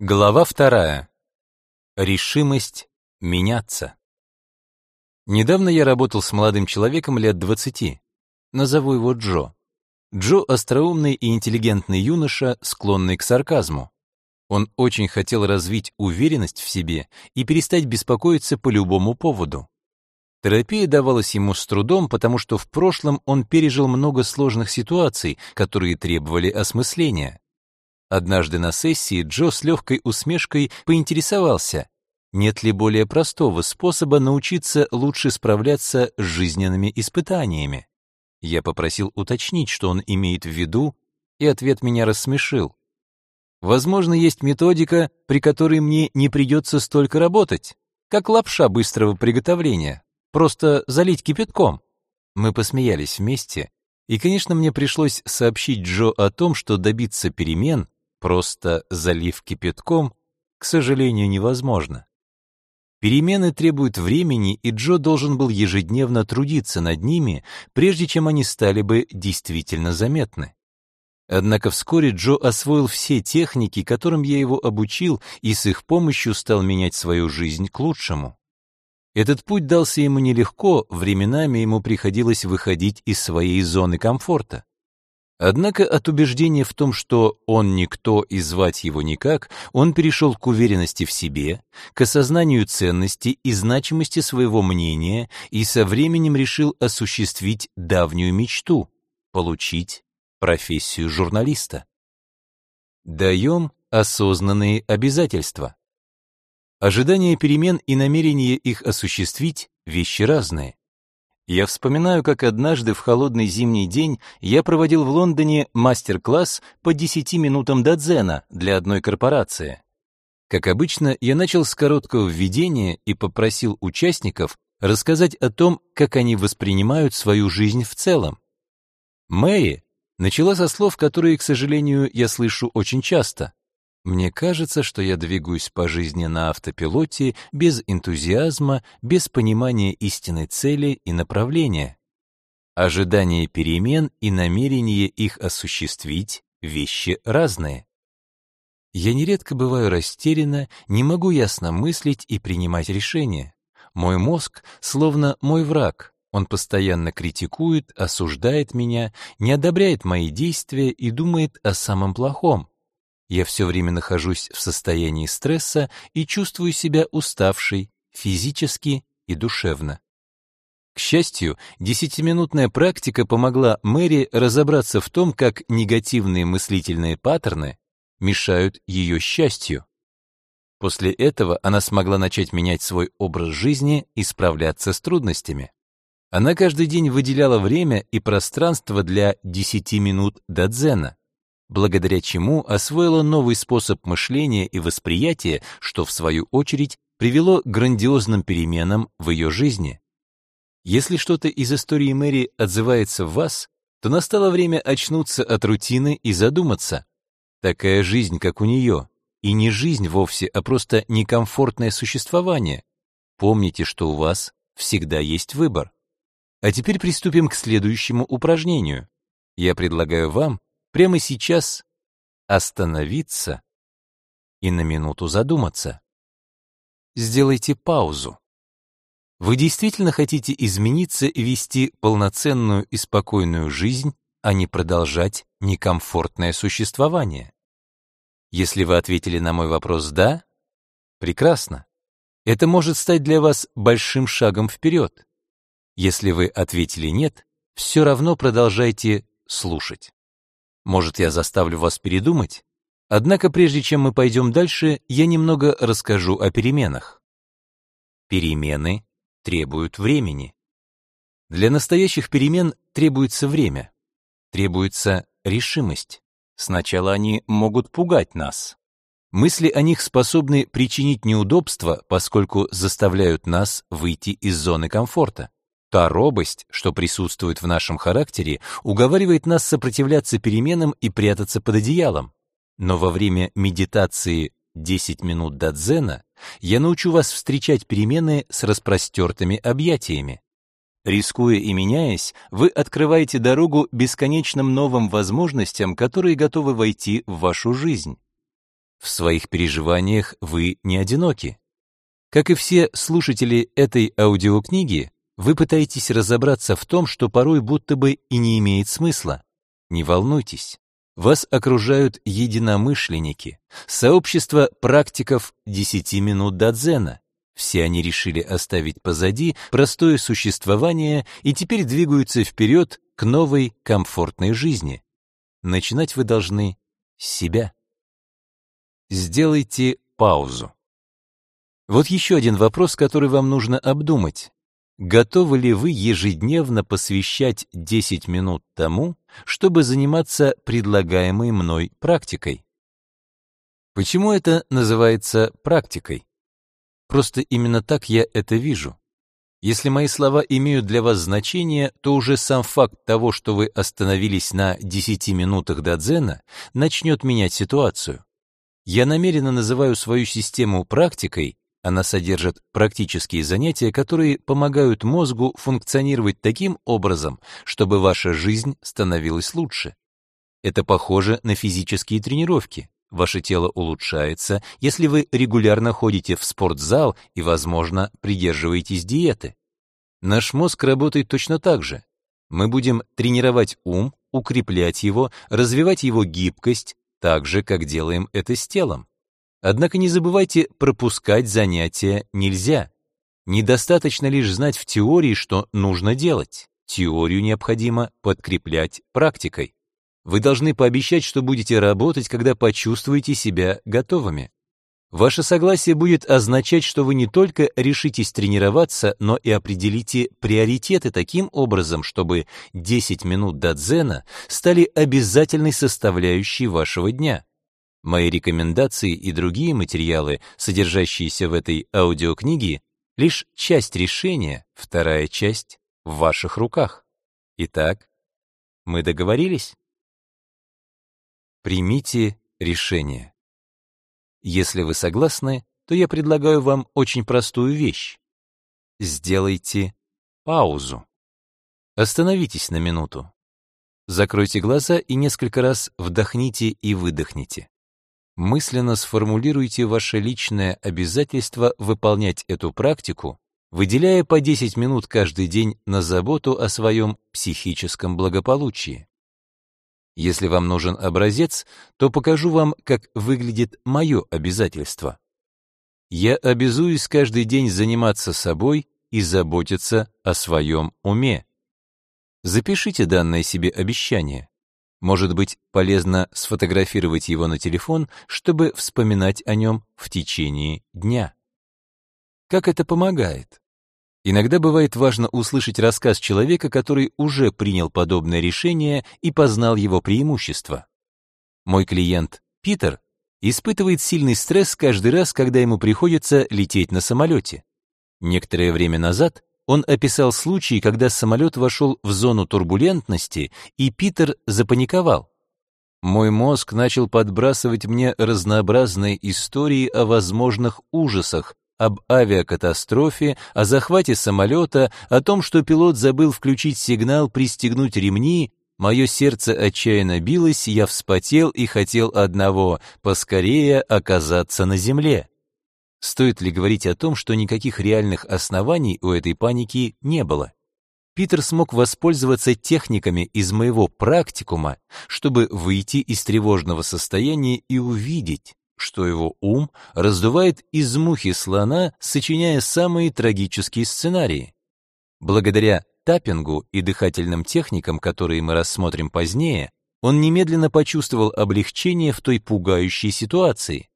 Глава вторая. Решимость меняться. Недавно я работал с молодым человеком лет 20. Назову его Джо. Джо — остроумный и интеллигентный юноша, склонный к сарказму. Он очень хотел развить уверенность в себе и перестать беспокоиться по любому поводу. Терапия давалась ему с трудом, потому что в прошлом он пережил много сложных ситуаций, которые требовали осмысления. Однажды на сессии Джо с легкой усмешкой поинтересовался, нет ли более простого способа научиться лучше справляться с жизненными испытаниями. Я попросил уточнить, что он имеет в виду, и ответ меня рассмешил. Возможно, есть методика, при которой мне не придется столько работать, как лапша быстрого приготовления, просто залить кипятком. Мы посмеялись вместе, и, конечно, мне пришлось сообщить Джо о том, что добиться перемен Просто залив кипятком, к сожалению, невозможно. Перемены требуют времени, и Джо должен был ежедневно трудиться над ними, прежде чем они стали бы действительно заметны. Однако вскоре Джо освоил все техники, которым я его обучил, и с их помощью стал менять свою жизнь к лучшему. Этот путь дался ему нелегко, временами ему приходилось выходить из своей зоны комфорта. Однако от убеждения в том, что он никто и звать его никак, он перешел к уверенности в себе, к осознанию ценности и значимости своего мнения и со временем решил осуществить давнюю мечту — получить профессию журналиста. Даем осознанные обязательства. Ожидание перемен и намерение их осуществить — вещи разные. Я вспоминаю, как однажды в холодный зимний день я проводил в Лондоне мастер-класс по 10 минутам до дзена для одной корпорации. Как обычно, я начал с короткого введения и попросил участников рассказать о том, как они воспринимают свою жизнь в целом. Мэри начала со слов, которые, к сожалению, я слышу очень часто. Мне кажется, что я двигаюсь по жизни на автопилоте, без энтузиазма, без понимания истинной цели и направления. Ожидание перемен и намерение их осуществить — вещи разные. Я нередко бываю растеряна, не могу ясно мыслить и принимать решения. Мой мозг словно мой враг, он постоянно критикует, осуждает меня, не одобряет мои действия и думает о самом плохом. Я все время нахожусь в состоянии стресса и чувствую себя уставшей физически и душевно. К счастью, десятиминутная практика помогла Мэри разобраться в том, как негативные мыслительные паттерны мешают ее счастью. После этого она смогла начать менять свой образ жизни и справляться с трудностями. Она каждый день выделяла время и пространство для 10 минут до дзена благодаря чему освоила новый способ мышления и восприятия, что, в свою очередь, привело к грандиозным переменам в ее жизни. Если что-то из истории Мэри отзывается в вас, то настало время очнуться от рутины и задуматься. Такая жизнь, как у нее, и не жизнь вовсе, а просто некомфортное существование. Помните, что у вас всегда есть выбор. А теперь приступим к следующему упражнению. Я предлагаю вам прямо сейчас остановиться и на минуту задуматься. Сделайте паузу. Вы действительно хотите измениться и вести полноценную и спокойную жизнь, а не продолжать некомфортное существование? Если вы ответили на мой вопрос «да», прекрасно. Это может стать для вас большим шагом вперед. Если вы ответили «нет», все равно продолжайте слушать. Может, я заставлю вас передумать? Однако прежде чем мы пойдем дальше, я немного расскажу о переменах. Перемены требуют времени. Для настоящих перемен требуется время, требуется решимость. Сначала они могут пугать нас. Мысли о них способны причинить неудобства, поскольку заставляют нас выйти из зоны комфорта. Та робость, что присутствует в нашем характере, уговаривает нас сопротивляться переменам и прятаться под одеялом. Но во время медитации 10 минут до дзена я научу вас встречать перемены с распростертыми объятиями. Рискуя и меняясь, вы открываете дорогу бесконечным новым возможностям, которые готовы войти в вашу жизнь. В своих переживаниях вы не одиноки. Как и все слушатели этой аудиокниги, вы пытаетесь разобраться в том, что порой будто бы и не имеет смысла. Не волнуйтесь. Вас окружают единомышленники, сообщество практиков 10 минут до дзена. Все они решили оставить позади простое существование и теперь двигаются вперед к новой комфортной жизни. Начинать вы должны с себя. Сделайте паузу. Вот еще один вопрос, который вам нужно обдумать. Готовы ли вы ежедневно посвящать 10 минут тому, чтобы заниматься предлагаемой мной практикой? Почему это называется практикой? Просто именно так я это вижу. Если мои слова имеют для вас значение, то уже сам факт того, что вы остановились на 10 минутах до дзена, начнет менять ситуацию. Я намеренно называю свою систему практикой, она содержит практические занятия, которые помогают мозгу функционировать таким образом, чтобы ваша жизнь становилась лучше. Это похоже на физические тренировки. Ваше тело улучшается, если вы регулярно ходите в спортзал и, возможно, придерживаетесь диеты. Наш мозг работает точно так же. Мы будем тренировать ум, укреплять его, развивать его гибкость, так же, как делаем это с телом. Однако не забывайте, пропускать занятия нельзя. Недостаточно лишь знать в теории, что нужно делать. Теорию необходимо подкреплять практикой. Вы должны пообещать, что будете работать, когда почувствуете себя готовыми. Ваше согласие будет означать, что вы не только решитесь тренироваться, но и определите приоритеты таким образом, чтобы 10 минут до дзена стали обязательной составляющей вашего дня. Мои рекомендации и другие материалы, содержащиеся в этой аудиокниге, лишь часть решения, вторая часть в ваших руках. Итак, мы договорились? Примите решение. Если вы согласны, то я предлагаю вам очень простую вещь. Сделайте паузу. Остановитесь на минуту. Закройте глаза и несколько раз вдохните и выдохните. Мысленно сформулируйте ваше личное обязательство выполнять эту практику, выделяя по 10 минут каждый день на заботу о своем психическом благополучии. Если вам нужен образец, то покажу вам, как выглядит мое обязательство. Я обязуюсь каждый день заниматься собой и заботиться о своем уме. Запишите данное себе обещание. Может быть, полезно сфотографировать его на телефон, чтобы вспоминать о нем в течение дня. Как это помогает? Иногда бывает важно услышать рассказ человека, который уже принял подобное решение и познал его преимущества. Мой клиент Питер испытывает сильный стресс каждый раз, когда ему приходится лететь на самолете. Некоторое время назад он описал случай, когда самолет вошел в зону турбулентности, и Питер запаниковал. Мой мозг начал подбрасывать мне разнообразные истории о возможных ужасах, об авиакатастрофе, о захвате самолета, о том, что пилот забыл включить сигнал «пристегнуть ремни», мое сердце отчаянно билось, я вспотел и хотел одного — поскорее оказаться на земле. Стоит ли говорить о том, что никаких реальных оснований у этой паники не было? Питер смог воспользоваться техниками из моего практикума, чтобы выйти из тревожного состояния и увидеть, что его ум раздувает из мухи слона, сочиняя самые трагические сценарии. Благодаря таппингу и дыхательным техникам, которые мы рассмотрим позднее, он немедленно почувствовал облегчение в той пугающей ситуации.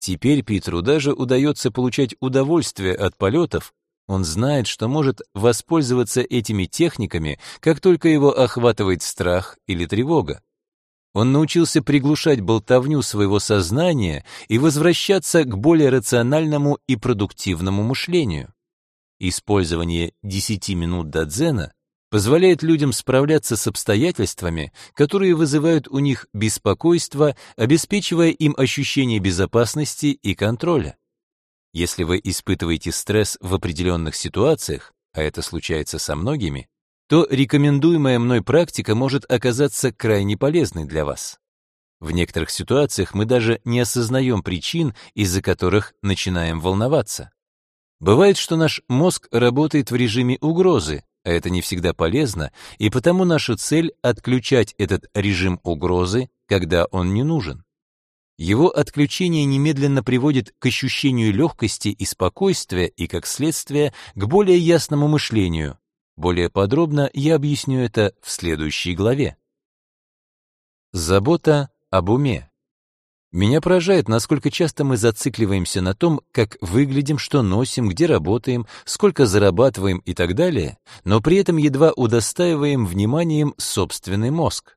Теперь Питеру даже удается получать удовольствие от полетов, он знает, что может воспользоваться этими техниками, как только его охватывает страх или тревога. Он научился приглушать болтовню своего сознания и возвращаться к более рациональному и продуктивному мышлению. Использование 10 минут до дзена позволяет людям справляться с обстоятельствами, которые вызывают у них беспокойство, обеспечивая им ощущение безопасности и контроля. Если вы испытываете стресс в определенных ситуациях, а это случается со многими, то рекомендуемая мной практика может оказаться крайне полезной для вас. В некоторых ситуациях мы даже не осознаем причин, из-за которых начинаем волноваться. Бывает, что наш мозг работает в режиме угрозы, а это не всегда полезно, и потому наша цель — отключать этот режим угрозы, когда он не нужен. Его отключение немедленно приводит к ощущению легкости и спокойствия и, как следствие, к более ясному мышлению. Более подробно я объясню это в следующей главе. Забота об уме. Меня поражает, насколько часто мы зацикливаемся на том, как выглядим, что носим, где работаем, сколько зарабатываем и так далее, но при этом едва удостаиваем вниманием собственный мозг.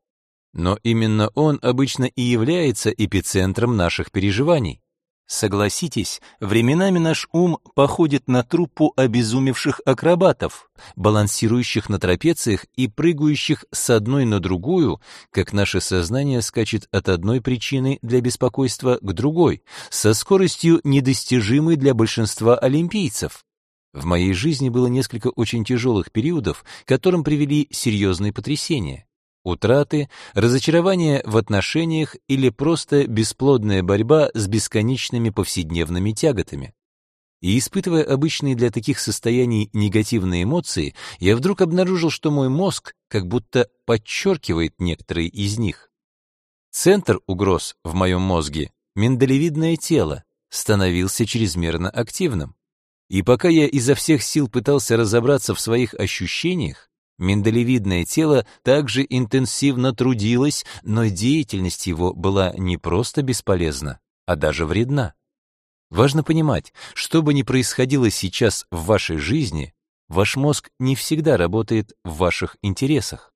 Но именно он обычно и является эпицентром наших переживаний. Согласитесь, временами наш ум походит на труппу обезумевших акробатов, балансирующих на трапециях и прыгающих с одной на другую, как наше сознание скачет от одной причины для беспокойства к другой, со скоростью, недостижимой для большинства олимпийцев. В моей жизни было несколько очень тяжелых периодов, которым привели серьезные потрясения утраты, разочарование в отношениях или просто бесплодная борьба с бесконечными повседневными тяготами. И испытывая обычные для таких состояний негативные эмоции, я вдруг обнаружил, что мой мозг как будто подчеркивает некоторые из них. Центр угроз в моем мозге, миндалевидное тело, становился чрезмерно активным. И пока я изо всех сил пытался разобраться в своих ощущениях, Миндалевидное тело также интенсивно трудилось, но деятельность его была не просто бесполезна, а даже вредна. Важно понимать, что бы ни происходило сейчас в вашей жизни, ваш мозг не всегда работает в ваших интересах.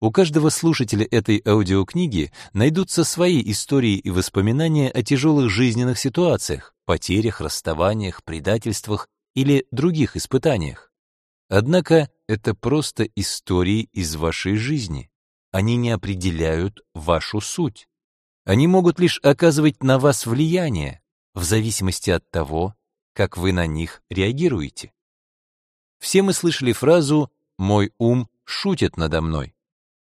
У каждого слушателя этой аудиокниги найдутся свои истории и воспоминания о тяжелых жизненных ситуациях, потерях, расставаниях, предательствах или других испытаниях. Однако это просто истории из вашей жизни. Они не определяют вашу суть. Они могут лишь оказывать на вас влияние, в зависимости от того, как вы на них реагируете. Все мы слышали фразу «мой ум шутит надо мной».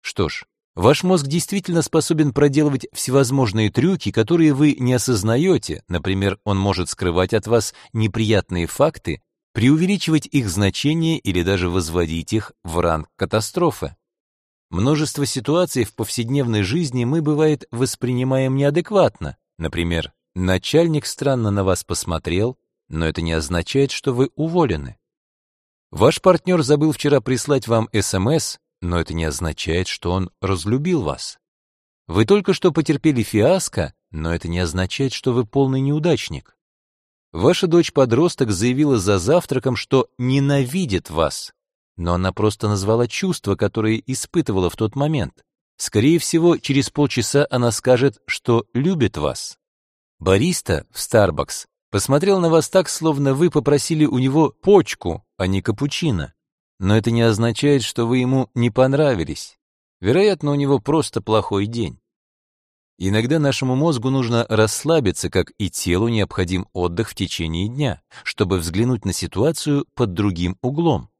Что ж, ваш мозг действительно способен проделывать всевозможные трюки, которые вы не осознаете, например, он может скрывать от вас неприятные факты, преувеличивать их значение или даже возводить их в ранг катастрофы. Множество ситуаций в повседневной жизни мы, бывает, воспринимаем неадекватно. Например, начальник странно на вас посмотрел, но это не означает, что вы уволены. Ваш партнер забыл вчера прислать вам СМС, но это не означает, что он разлюбил вас. Вы только что потерпели фиаско, но это не означает, что вы полный неудачник. Ваша дочь-подросток заявила за завтраком, что ненавидит вас, но она просто назвала чувства, которые испытывала в тот момент. Скорее всего, через полчаса она скажет, что любит вас. Бариста в Starbucks посмотрел на вас так, словно вы попросили у него почку, а не капучино. Но это не означает, что вы ему не понравились. Вероятно, у него просто плохой день. Иногда нашему мозгу нужно расслабиться, как и телу необходим отдых в течение дня, чтобы взглянуть на ситуацию под другим углом.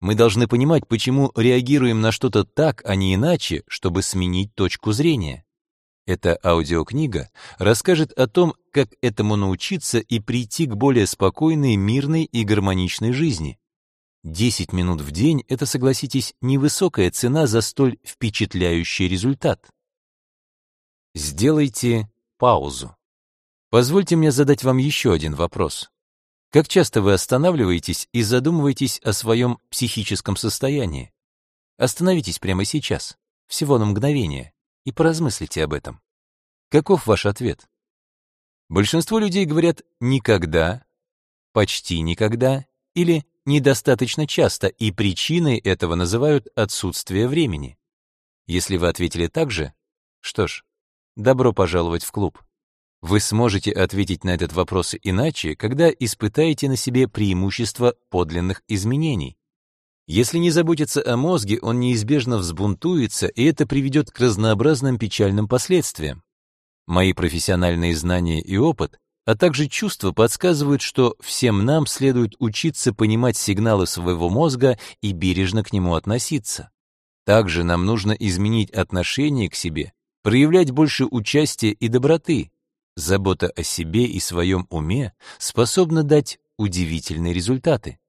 Мы должны понимать, почему реагируем на что-то так, а не иначе, чтобы сменить точку зрения. Эта аудиокнига расскажет о том, как этому научиться и прийти к более спокойной, мирной и гармоничной жизни. 10 минут в день — это, согласитесь, невысокая цена за столь впечатляющий результат. Сделайте паузу. Позвольте мне задать вам еще один вопрос. Как часто вы останавливаетесь и задумываетесь о своем психическом состоянии? Остановитесь прямо сейчас, всего на мгновение, и поразмыслите об этом. Каков ваш ответ? Большинство людей говорят «никогда», «почти никогда» или «недостаточно часто», и причиной этого называют отсутствие времени. Если вы ответили так же, что ж, Добро пожаловать в клуб. Вы сможете ответить на этот вопрос иначе, когда испытаете на себе преимущество подлинных изменений. Если не заботиться о мозге, он неизбежно взбунтуется, и это приведет к разнообразным печальным последствиям. Мои профессиональные знания и опыт, а также чувства подсказывают, что всем нам следует учиться понимать сигналы своего мозга и бережно к нему относиться. Также нам нужно изменить отношение к себе, проявлять больше участия и доброты. Забота о себе и своем уме способна дать удивительные результаты.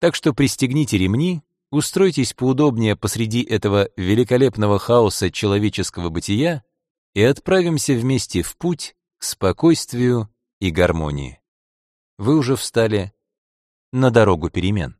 Так что пристегните ремни, устройтесь поудобнее посреди этого великолепного хаоса человеческого бытия и отправимся вместе в путь к спокойствию и гармонии. Вы уже встали на дорогу перемен.